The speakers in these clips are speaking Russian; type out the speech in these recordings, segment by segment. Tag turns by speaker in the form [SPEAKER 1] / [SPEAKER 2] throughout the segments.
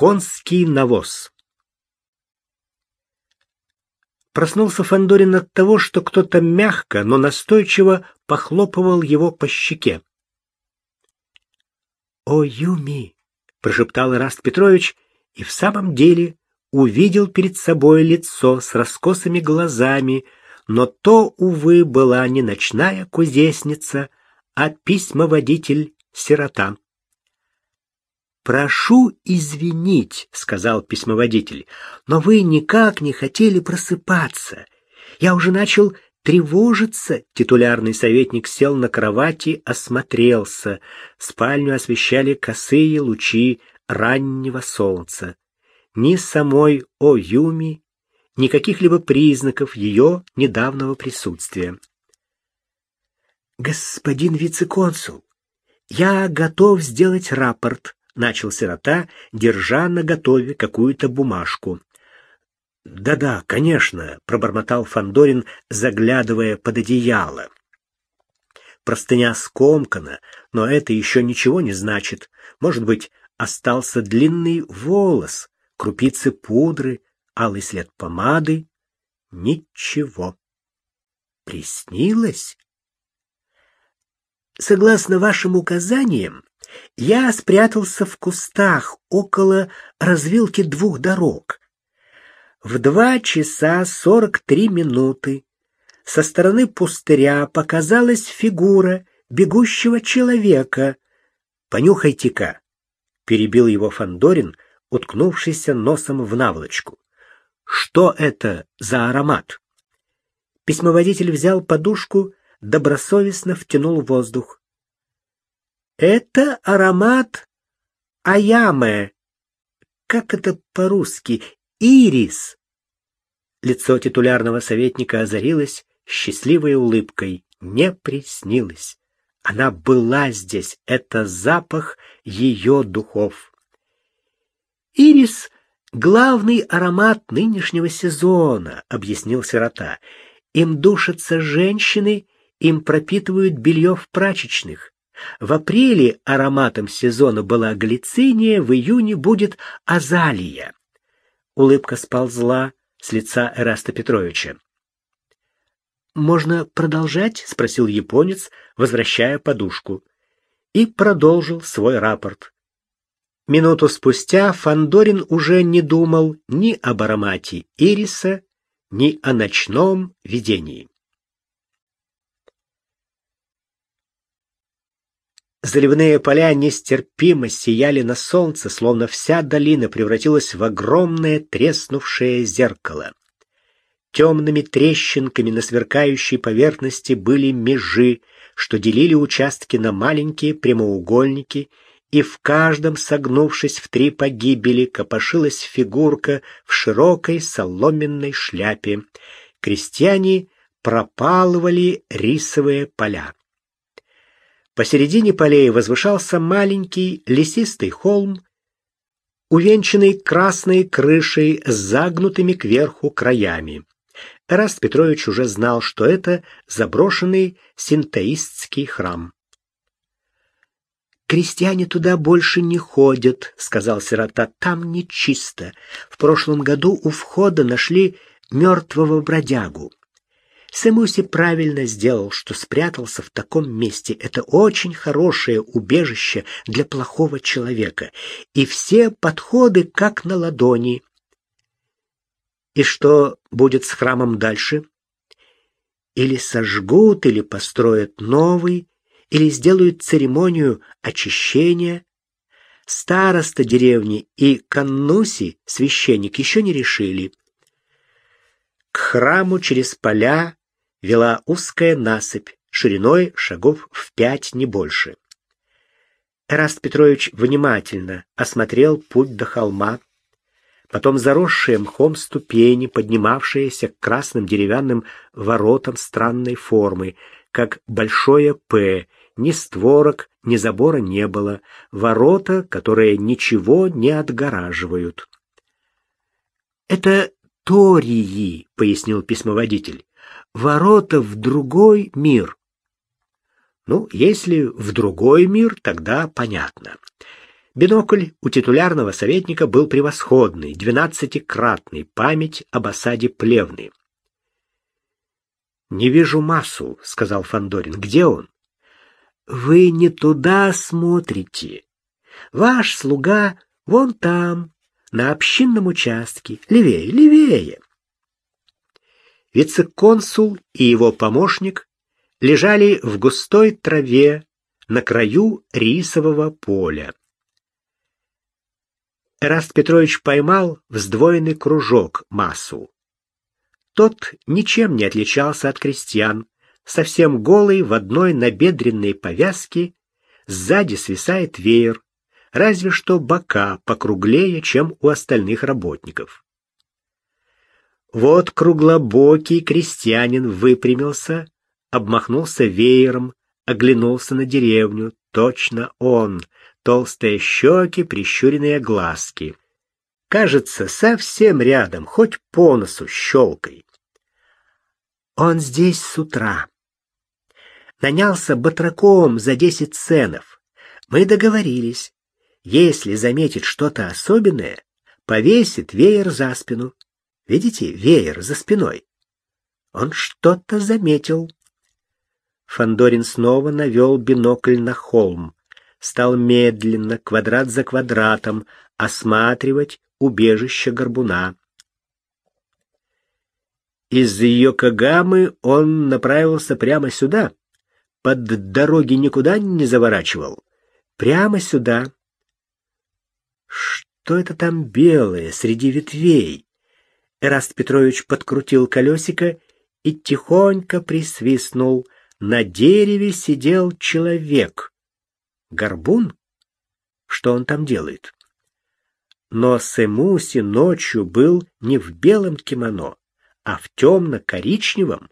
[SPEAKER 1] Конский навоз. Проснулся Фандорин от того, что кто-то мягко, но настойчиво похлопывал его по щеке. «О, Юми!» — прошептал Ираст Петрович, и в самом деле увидел перед собой лицо с раскосыми глазами, но то, увы, была не ночная кузнечница, а письмоводитель-сирота. «Прошу извинить», — сказал письмоводитель, — «но вы никак не хотели просыпаться. Я уже начал тревожиться». Титулярный советник сел на кровати, осмотрелся. Спальню освещали косые лучи раннего солнца. Ни самой О-Юми, ни каких-либо признаков ее недавнего присутствия. «Господин вице-консул, я готов сделать рапорт», — начал сирота, держа на готове какую-то бумажку. «Да-да, конечно», — пробормотал Фандорин, заглядывая под одеяло. Простыня скомкана, но это еще ничего не значит. Может быть, остался длинный волос, крупицы пудры, алый след помады. Ничего. Приснилось? Согласно вашим указаниям, я спрятался в кустах около развилки двух дорог. В два часа сорок три минуты со стороны пустыря показалась фигура бегущего человека. «Понюхайте-ка!» — перебил его Фандорин, уткнувшийся носом в наволочку. «Что это за аромат?» Письмоводитель взял подушку, добросовестно втянул воздух. Это аромат аямы. Как это по-русски? Ирис. Лицо титулярного советника озарилось счастливой улыбкой. Не приснилось. Она была здесь. Это запах ее духов. Ирис — главный аромат нынешнего сезона, — объяснил сирота. Им душатся женщины, им пропитывают белье в прачечных. В апреле ароматом сезона была глициния, в июне будет азалия. Улыбка сползла с лица Эраста Петровича. «Можно продолжать?» — спросил японец, возвращая подушку. И продолжил свой рапорт. Минуту спустя Фандорин уже не думал ни об аромате ириса, ни о ночном видении. Заливные поля нестерпимо сияли на солнце, словно вся долина превратилась в огромное треснувшее зеркало. Темными трещинками на сверкающей поверхности были межи, что делили участки на маленькие прямоугольники, и в каждом, согнувшись в три погибели, копошилась фигурка в широкой соломенной шляпе. Крестьяне пропалывали рисовые поля. Посередине полей возвышался маленький лесистый холм, увенчанный красной крышей с загнутыми кверху краями. Эраст Петрович уже знал, что это заброшенный синтоистский храм. «Крестьяне туда больше не ходят», — сказал сирота. «Там нечисто. В прошлом году у входа нашли мертвого бродягу. Сэмуси правильно сделал, что спрятался в таком месте. Это очень хорошее убежище для плохого человека. И все подходы как на ладони. И что будет с храмом дальше? Или сожгут, или построят новый, или сделают церемонию очищения. Староста деревни и Каннуси, священник, еще не решили. К храму через поля вела узкая насыпь, шириной шагов в пять, не больше. Эраст Петрович внимательно осмотрел путь до холма, потом заросшие мхом ступени, поднимавшиеся к красным деревянным воротам странной формы, как большое «П», ни створок, ни забора не было, ворота, которые ничего не отгораживают. «Это Тории», — пояснил письмоводитель ворота в другой мир. Ну, если в другой мир, тогда понятно. Бинокль у титулярного советника был превосходный, двенадцатикратный, память об осаде Плевны. «Не вижу массу», — сказал Фандорин. «Где он?» «Вы не туда смотрите. Ваш слуга вон там, на общинном участке. Левее, левее». Вице-консул и его помощник лежали в густой траве на краю рисового поля. Эраст Петрович поймал в сдвоенный кружок массу. Тот ничем не отличался от крестьян, совсем голый в одной набедренной повязке, сзади свисает веер, разве что бока покруглее, чем у остальных работников. Вот круглобокий крестьянин выпрямился, обмахнулся веером, оглянулся на деревню. Точно он, толстые щеки, прищуренные глазки. Кажется, совсем рядом, хоть по носу щелкой. Он здесь с утра. Нанялся батраком за десять ценов. Мы договорились. Если заметит что-то особенное, повесит веер за спину. Видите, веер за спиной. Он что-то заметил. Фандорин снова навел бинокль на холм. Стал медленно, квадрат за квадратом, осматривать убежище горбуна. Из Йокогамы он направился прямо сюда. Под дороги никуда не заворачивал. Прямо сюда. Что это там белое среди ветвей? Эраст Петрович подкрутил колесико и тихонько присвистнул. На дереве сидел человек. Горбун? Что он там делает? Но Сэмуси ночью был не в белом кимоно, а в темно-коричневом.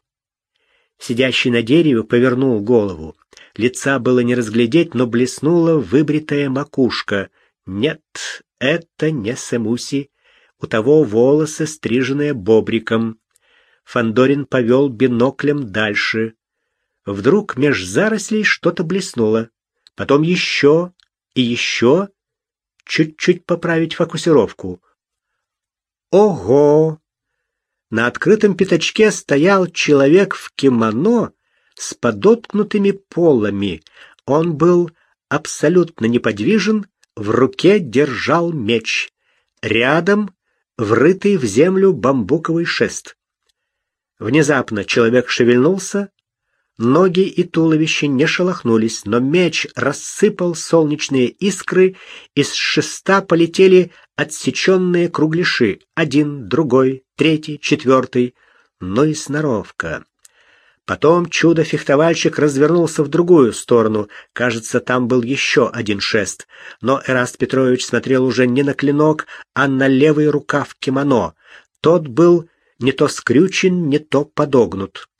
[SPEAKER 1] Сидящий на дереве повернул голову. Лица было не разглядеть, но блеснула выбритая макушка. Нет, это не Сэмуси. У того волосы, стриженные бобриком. Фандорин повел биноклем дальше. Вдруг меж зарослей что-то блеснуло. Потом еще и еще чуть-чуть поправить фокусировку. Ого! На открытом пятачке стоял человек в кимоно с подоткнутыми полами. Он был абсолютно неподвижен, в руке держал меч. Рядом врытый в землю бамбуковый шест. Внезапно человек шевельнулся, Ноги и туловище не шелохнулись, но меч рассыпал солнечные искры, из шеста полетели отсеченные кругляши, один, другой, третий, четвертый, но и сноровка. Потом чудо-фехтовальщик развернулся в другую сторону. Кажется, там был еще один шест. Но Эраст Петрович смотрел уже не на клинок, а на левый рукав кимоно. Тот был не то скрючен, не то подогнут.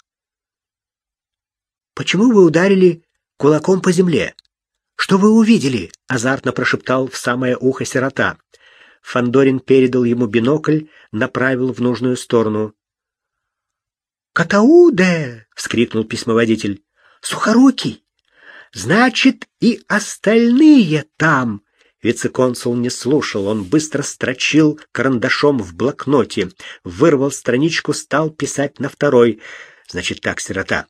[SPEAKER 1] Почему вы ударили кулаком по земле? Что вы увидели? азартно прошептал в самое ухо сирота. Фандорин передал ему бинокль, направил в нужную сторону. «Катауде!» — вскрикнул письмоводитель. «Сухорукий! Значит, и остальные там!» Вице-консул не слушал, он быстро строчил карандашом в блокноте, вырвал страничку, стал писать на второй. «Значит так, сирота,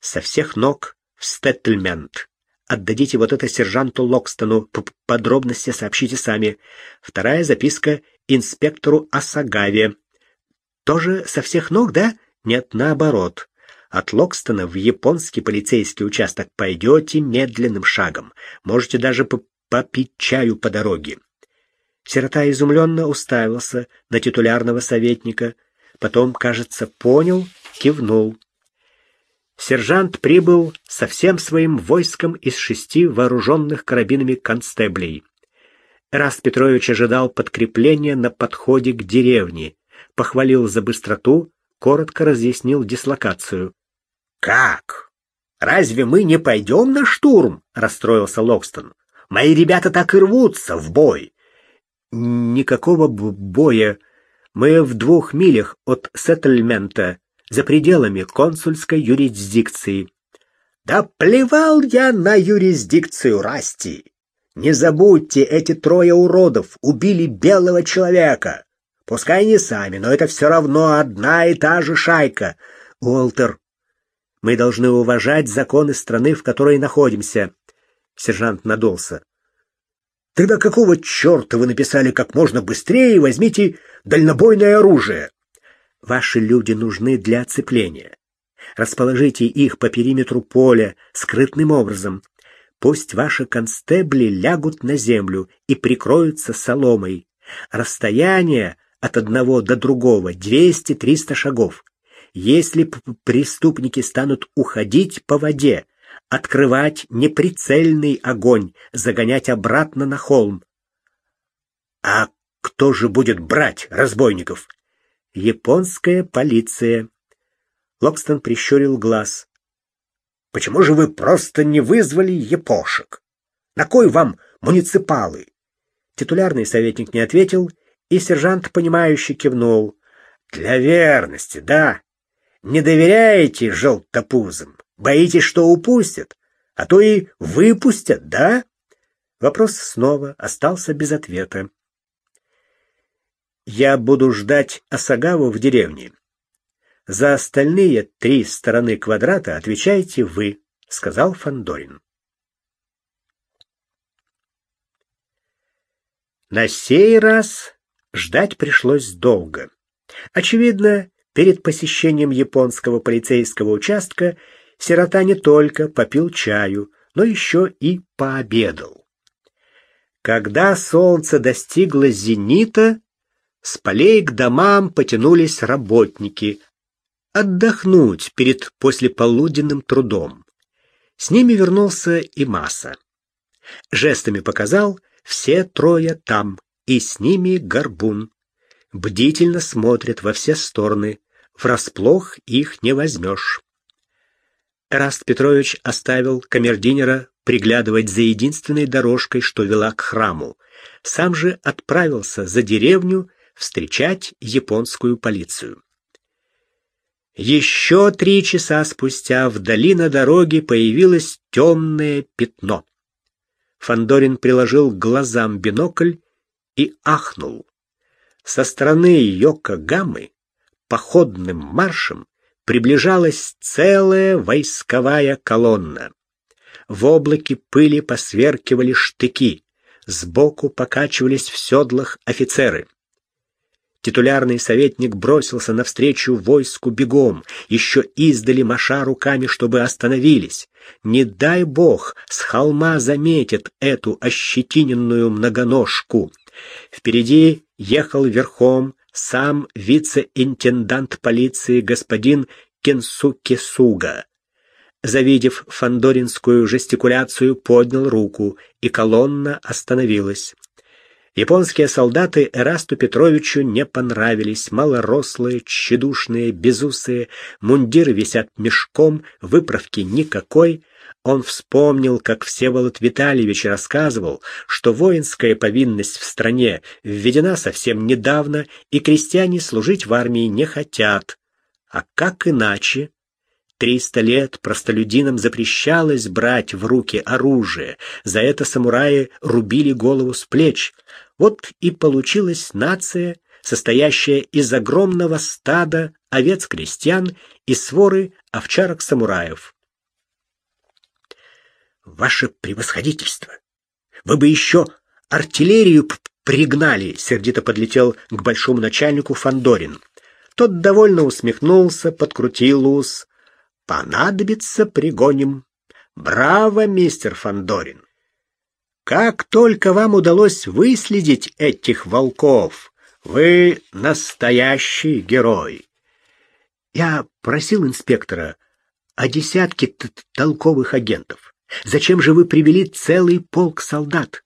[SPEAKER 1] со всех ног в стетльмент. Отдадите вот это сержанту Локстону, подробности сообщите сами. Вторая записка инспектору Асагаве. Тоже со всех ног, да? Нет, наоборот. От Локстона в японский полицейский участок пойдете медленным шагом. Можете даже попить чаю по дороге. Сирота изумленно уставился на титулярного советника, потом, кажется, понял, кивнул. Сержант прибыл со всем своим войском из шести вооруженных карабинами констеблей. Раст Петрович ожидал подкрепления на подходе к деревне, похвалил за быстроту, коротко разъяснил дислокацию. «Как? Разве мы не пойдем на штурм?» — расстроился Локстон. «Мои ребята так и рвутся в бой». «Никакого боя. Мы в двух милях от сеттельмента за пределами консульской юрисдикции. Да плевал я на юрисдикцию Расти. Не забудьте, эти трое уродов убили белого человека. Пускай не сами, но это все равно одна и та же шайка. Уолтер, мы должны уважать законы страны, в которой находимся. Сержант надулся. Тогда какого черта вы написали как можно быстрее возьмите дальнобойное оружие? Ваши люди нужны для оцепления. Расположите их по периметру поля скрытным образом. Пусть ваши констебли лягут на землю и прикроются соломой. Расстояние от одного до другого 200-300 шагов. Если преступники станут уходить по воде, открывать неприцельный огонь, загонять обратно на холм. А кто же будет брать разбойников? Японская полиция. Локстон прищурил глаз. Почему же вы просто не вызвали япошек? На кой вам муниципалы? Титулярный советник не ответил, и сержант понимающе кивнул. Для верности, да. Не доверяете желтопузам? Боитесь, что упустят? А то и выпустят, да? Вопрос снова остался без ответа. Я буду ждать Асагаву в деревне. За остальные три стороны квадрата отвечаете вы, сказал Фандорин. На сей раз ждать пришлось долго. Очевидно, перед посещением японского полицейского участка сирота не только попил чаю, но еще и пообедал. Когда солнце достигло зенита, с полей к домам потянулись работники отдохнуть перед послеполуденным трудом. С ними вернулся и Маса. Жестами показал, все трое там, и с ними горбун. Бдительно смотрят во все стороны, врасплох их не возьмешь. Раст Петрович оставил камердинера приглядывать за единственной дорожкой, что вела к храму. Сам же отправился за деревню встречать японскую полицию. Еще три часа спустя вдали на дороге появилось темное пятно. Фандорин приложил к глазам бинокль и ахнул. Со стороны Йокогамы походным маршем приближалась целая войсковая колонна. В облаке пыли посверкивали штыки, сбоку покачивались в седлах офицеры. Титулярный советник бросился навстречу войску бегом, еще издали маша руками, чтобы остановились. Не дай бог, с холма заметят эту ощетиненную многоножку. Впереди ехал верхом сам вице-интендант полиции господин Кенсуки Суга. Завидев фандоринскую жестикуляцию, поднял руку, и колонна остановилась. Японские солдаты Эрасту Петровичу не понравились. Малорослые, тщедушные, безусые, мундиры висят мешком, выправки никакой. Он вспомнил, как Всеволод Витальевич рассказывал, что воинская повинность в стране введена совсем недавно, и крестьяне служить в армии не хотят. А как иначе? Триста лет простолюдинам запрещалось брать в руки оружие, за это самураи рубили голову с плеч. Вот и получилась нация, состоящая из огромного стада овец-крестьян и своры овчарок-самураев. Ваше превосходительство! Вы бы еще артиллерию пригнали, сердито подлетел к большому начальнику Фандорин. Тот довольно усмехнулся, подкрутил ус. Понадобится пригоним. Браво, мистер Фандорин. Как только вам удалось выследить этих волков, вы настоящий герой. Я просил инспектора о десятке толковых агентов. Зачем же вы привели целый полк солдат?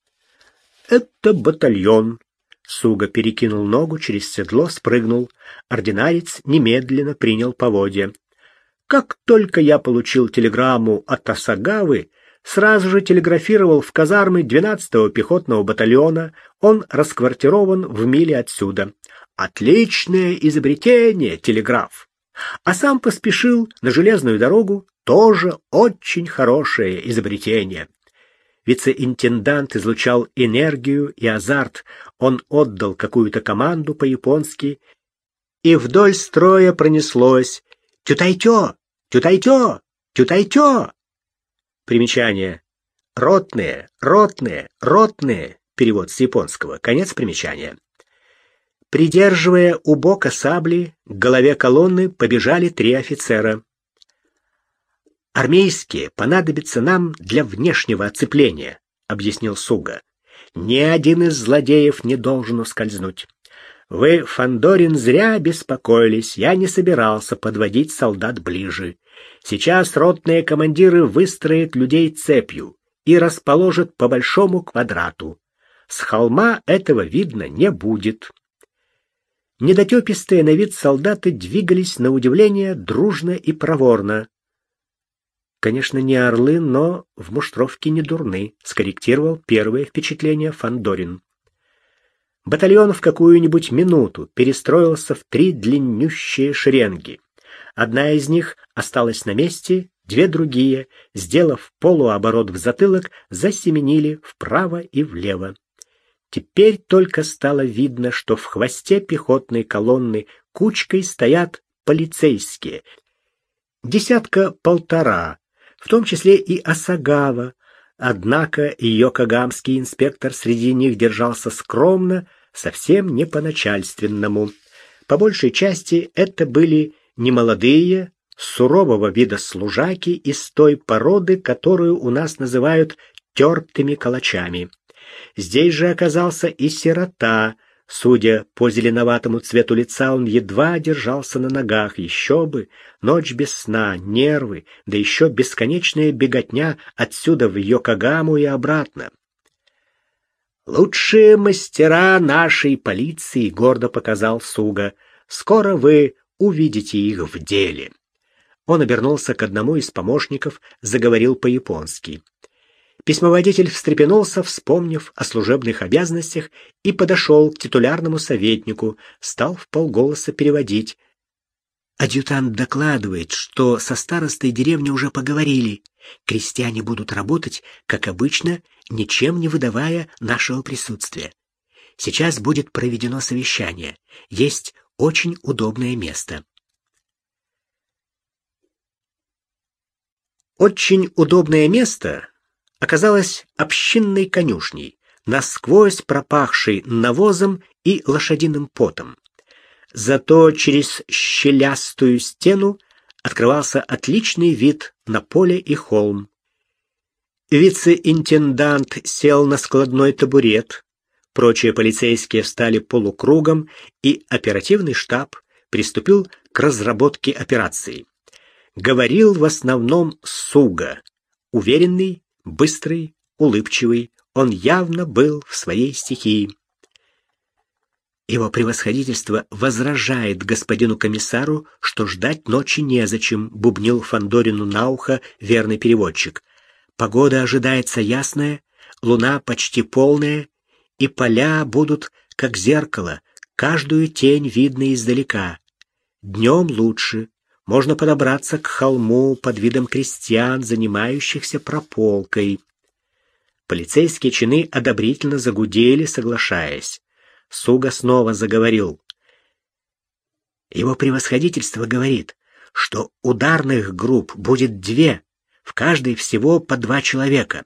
[SPEAKER 1] Это батальон. Суга перекинул ногу через седло, спрыгнул. Ординарец немедленно принял поводья. Как только я получил телеграмму от Асагавы, сразу же телеграфировал в казармы 12-го пехотного батальона. Он расквартирован в миле отсюда. Отличное изобретение, телеграф. А сам поспешил на железную дорогу, тоже очень хорошее изобретение. Вице-интендант излучал энергию и азарт. Он отдал какую-то команду по-японски, и вдоль строя пронеслось «Тютайтё! Тютайтё! Тютайтё!» Примечание. Ротные, ротные, ротные. Перевод с японского. Конец примечания. Придерживая у бока сабли, к голове колонны побежали три офицера. «Армейские понадобятся нам для внешнего оцепления», — объяснил Суга. «Ни один из злодеев не должен ускользнуть. Вы, Фандорин, зря беспокоились. Я не собирался подводить солдат ближе. Сейчас ротные командиры выстроят людей цепью и расположат по большому квадрату. С холма этого видно не будет. Недотепистые на вид солдаты двигались на удивление дружно и проворно. Конечно, не орлы, но в муштровке не дурны, скорректировал первое впечатление Фандорин. Батальон в какую-нибудь минуту перестроился в три длиннющие шеренги. Одна из них осталась на месте, две другие, сделав полуоборот в затылок, засеменили вправо и влево. Теперь только стало видно, что в хвосте пехотной колонны кучкой стоят полицейские. Десятка-полтора, в том числе и Осагава, однако ее кагамский инспектор среди них держался скромно, совсем не по-начальственному. По большей части это были немолодые, сурового вида служаки из той породы, которую у нас называют тертыми калачами. Здесь же оказался и сирота. Судя по зеленоватому цвету лица, он едва держался на ногах. Еще бы! Ночь без сна, нервы, да еще бесконечная беготня отсюда в Йокогаму и обратно. «Лучшие мастера нашей полиции», — гордо показал Суга. «Скоро вы увидите их в деле». Он обернулся к одному из помощников, заговорил по-японски. Письмоводитель встрепенулся, вспомнив о служебных обязанностях, и подошел к титулярному советнику, стал в полголоса переводить. Адъютант докладывает, что со старостой деревни уже поговорили. Крестьяне будут работать, как обычно, ничем не выдавая нашего присутствия. Сейчас будет проведено совещание. Есть очень удобное место. Очень удобное место оказалась общинной конюшней, насквозь пропахшей навозом и лошадиным потом. Зато через щелястую стену открывался отличный вид на поле и холм. Вице-интендант сел на складной табурет, прочие полицейские встали полукругом, и оперативный штаб приступил к разработке операции. Говорил в основном Суга, уверенный Быстрый, улыбчивый, он явно был в своей стихии. Его превосходительство возражает господину комиссару, что ждать ночи незачем, бубнил Фандорину на ухо верный переводчик. Погода ожидается ясная, луна почти полная, и поля будут как зеркало, каждую тень видно издалека. Днем лучше, можно подобраться к холму под видом крестьян, занимающихся прополкой. Полицейские чины одобрительно загудели, соглашаясь. Суга снова заговорил. Его превосходительство говорит, что ударных групп будет две, в каждой всего по два человека.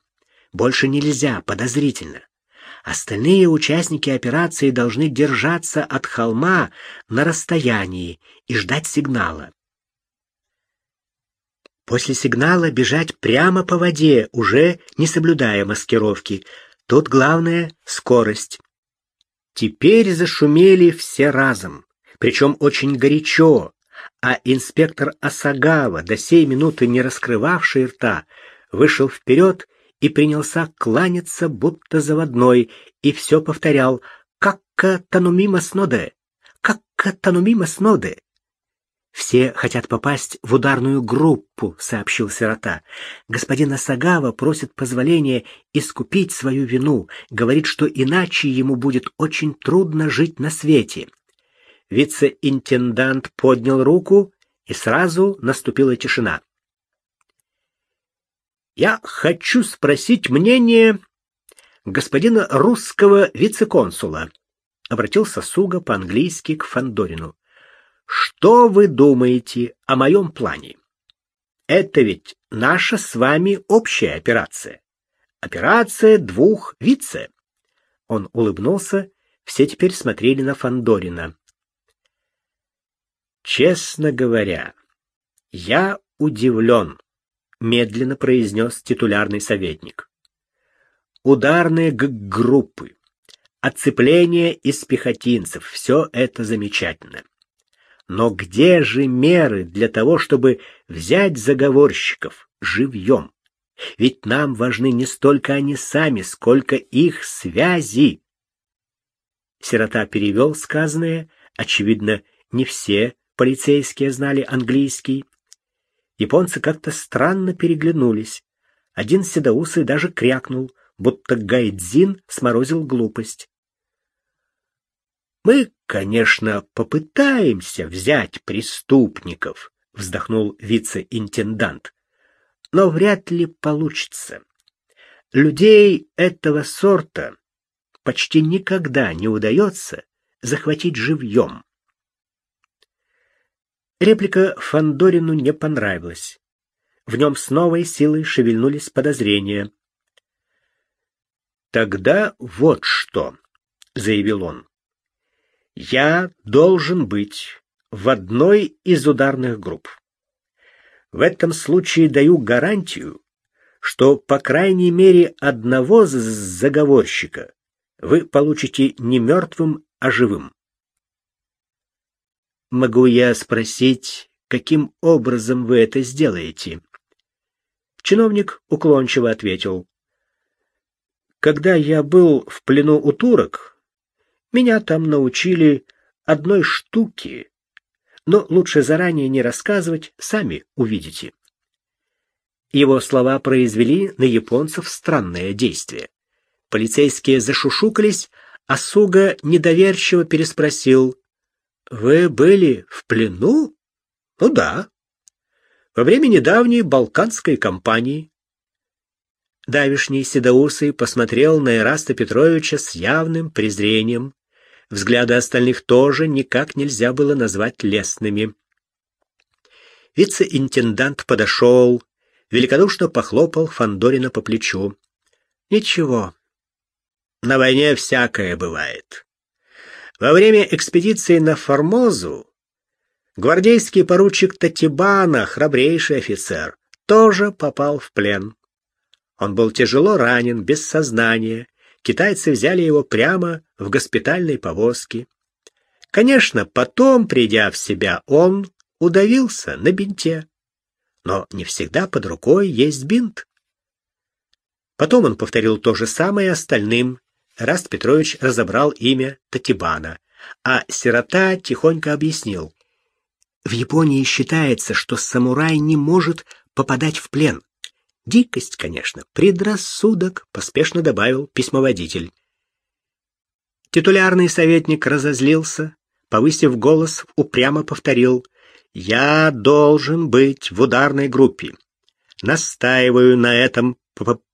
[SPEAKER 1] Больше нельзя, подозрительно. Остальные участники операции должны держаться от холма на расстоянии и ждать сигнала. После сигнала бежать прямо по воде, уже не соблюдая маскировки. Тут главное — скорость. Теперь зашумели все разом, причем очень горячо, а инспектор Асагава, до сей минуты не раскрывавший рта, вышел вперед и принялся кланяться, будто заводной, и все повторял «Какка танумима сноде! Какка танумима сноде!» «Все хотят попасть в ударную группу», — сообщил сирота. «Господин Асагава просит позволения искупить свою вину, говорит, что иначе ему будет очень трудно жить на свете». Вице-интендант поднял руку, и сразу наступила тишина. Я хочу спросить мнение господина русского вице-консула, обратился Суга по-английски к Фандорину. Что вы думаете о моем плане? Это ведь наша с вами общая операция. Операция двух вице. Он улыбнулся, все теперь смотрели на Фандорина. Честно говоря, я удивлен, медленно произнес титулярный советник. Ударные группы, отцепление из пехотинцев все это замечательно. Но где же меры для того, чтобы взять заговорщиков живьем? Ведь нам важны не столько они сами, сколько их связи. Сирота перевел сказанное, очевидно, не все полицейские знали английский. Японцы как-то странно переглянулись. Один седоусый даже крякнул, будто Гайдзин сморозил глупость. Мы, конечно, попытаемся взять преступников, вздохнул вице-интендант но вряд ли получится. Людей этого сорта почти никогда не удается захватить живьем. Реплика Фандорину не понравилась. В нем с новой силой шевельнулись подозрения. «Тогда вот что», — заявил он. «Я должен быть в одной из ударных групп. В этом случае даю гарантию, что по крайней мере одного заговорщика вы получите не мертвым, а живым. Могу я спросить, каким образом вы это сделаете? Чиновник уклончиво ответил: Когда я был в плену у турок, меня там научили одной штуке, но лучше заранее не рассказывать, сами увидите. Его слова произвели на японцев странное действие. Полицейские зашушукались, а Суга недоверчиво переспросил: "Вы были в плену?" "Ну да. Во время недавней балканской кампании". Давишний седоусый посмотрел на Ираста Петровича с явным презрением. Взгляды остальных тоже никак нельзя было назвать лестными. Вице-интендант подошел, великодушно похлопал Фандорина по плечу. Ничего. На войне всякое бывает. Во время экспедиции на Формозу гвардейский поручик Татибана, храбрейший офицер, тоже попал в плен. Он был тяжело ранен, без сознания, китайцы взяли его прямо в госпитальной повозке. Конечно, потом, придя в себя, он удавился на бинте. Но не всегда под рукой есть бинт. Потом он повторил то же самое остальным. Раст Петрович разобрал имя Татибана, а сирота тихонько объяснил. В Японии считается, что самурай не может попадать в плен. Дикость, конечно, предрассудок, поспешно добавил письмоводитель. Титулярный советник разозлился, повысив голос, упрямо повторил: "Я должен быть в ударной группе. Настаиваю на этом,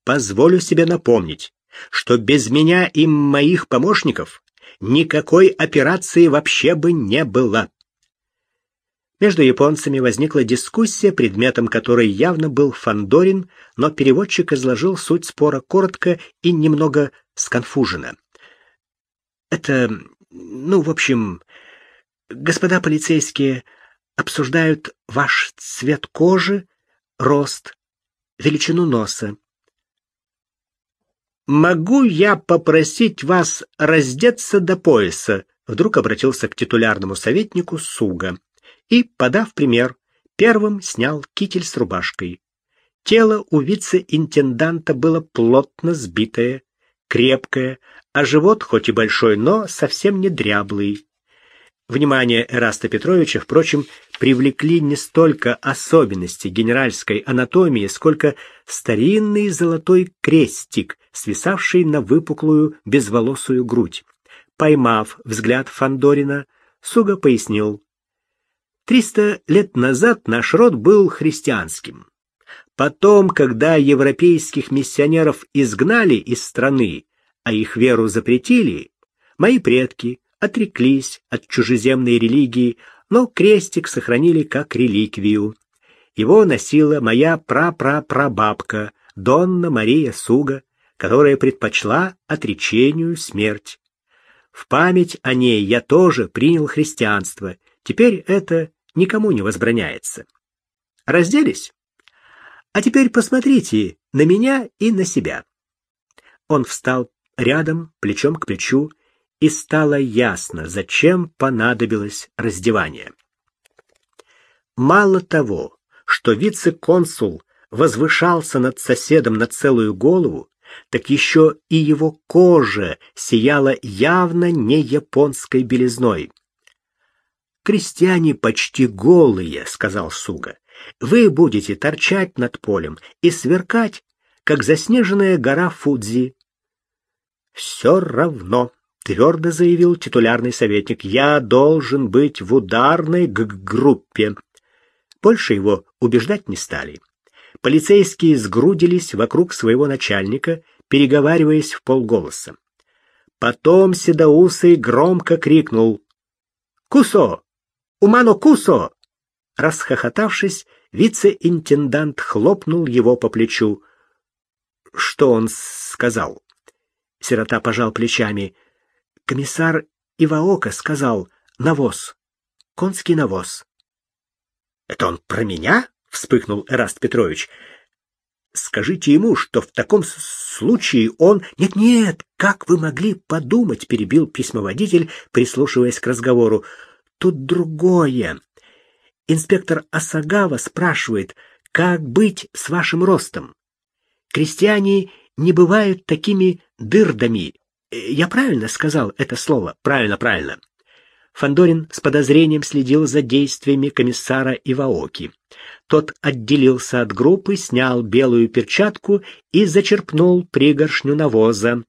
[SPEAKER 1] позволю себе напомнить, что без меня и моих помощников никакой операции вообще бы не было. Между японцами возникла дискуссия, предметом которой явно был Фандорин, но переводчик изложил суть спора коротко и немного сконфуженно. Это, ну, в общем, господа полицейские обсуждают ваш цвет кожи, рост, величину носа. Могу я попросить вас раздеться до пояса? Вдруг обратился к титулярному советнику Суга и, подав пример, первым снял китель с рубашкой. Тело у вице-интенданта было плотно сбитое, крепкое, а живот хоть и большой, но совсем не дряблый. Внимание Эраста Петровича, впрочем, привлекли не столько особенности генеральской анатомии, сколько старинный золотой крестик, свисавший на выпуклую безволосую грудь. Поймав взгляд Фандорина, Суга пояснил: Триста лет назад наш род был христианским. Потом, когда европейских миссионеров изгнали из страны, а их веру запретили, мои предки отреклись от чужеземной религии, но крестик сохранили как реликвию. Его носила моя прапрапрабабка Донна Мария Суга, которая предпочла отречению смерть. В память о ней я тоже принял христианство. Теперь это никому не возбраняется. Разделись? А теперь посмотрите на меня и на себя. Он встал рядом, плечом к плечу, и стало ясно, зачем понадобилось раздевание. Мало того, что вице-консул возвышался над соседом на целую голову, так еще и его кожа сияла явно не японской белизной. «Крестьяне почти голые», — сказал Суга. «Вы будете торчать над полем и сверкать, как заснеженная гора Фудзи». «Все равно», — твердо заявил титулярный советник, — «я должен быть в ударной группе». Больше его убеждать не стали. Полицейские сгрудились вокруг своего начальника, переговариваясь в полголоса. Потом Седоусый громко крикнул «Кусо! Умано Кусо!» Расхохотавшись, вице-интендант хлопнул его по плечу. Что он сказал? Сирота пожал плечами. Комиссар Иваока сказал «навоз, конский навоз». «Это он про меня?» вспыхнул Эраст Петрович. Скажите ему, что в таком случае он... Нет-нет, как вы могли подумать, перебил письмоводитель, прислушиваясь к разговору. Тут другое. Инспектор Асагава спрашивает, как быть с вашим ростом? Крестьяне не бывают такими дырдами. Я правильно сказал это слово? Правильно, правильно. Фандорин с подозрением следил за действиями комиссара Иваоки. Тот отделился от группы, снял белую перчатку и зачерпнул пригоршню навоза.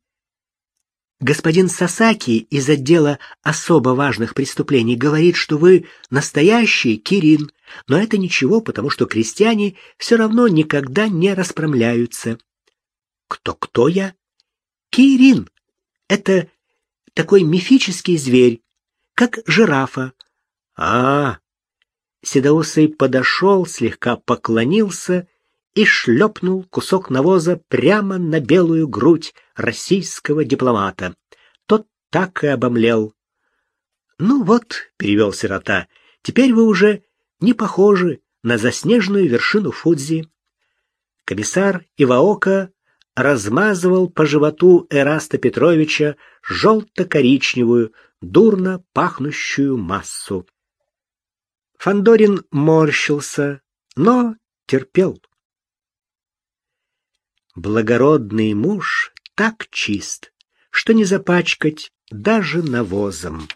[SPEAKER 1] Господин Сасаки из отдела особо важных преступлений говорит, что вы настоящий Кирин, но это ничего, потому что крестьяне все равно никогда не расправляются. Кто-кто я? Кирин. Это такой мифический зверь, как жирафа. А, Седоусый подошел, слегка поклонился и шлепнул кусок навоза прямо на белую грудь российского дипломата. Тот так и обомлел. «Ну вот», — перевел сирота, — «теперь вы уже не похожи на заснеженную вершину Фудзи». Комиссар Иваока размазывал по животу Эраста Петровича желто-коричневую, дурно пахнущую массу. Фандорин морщился, но терпел. Благородный муж так чист, что не запачкать даже навозом.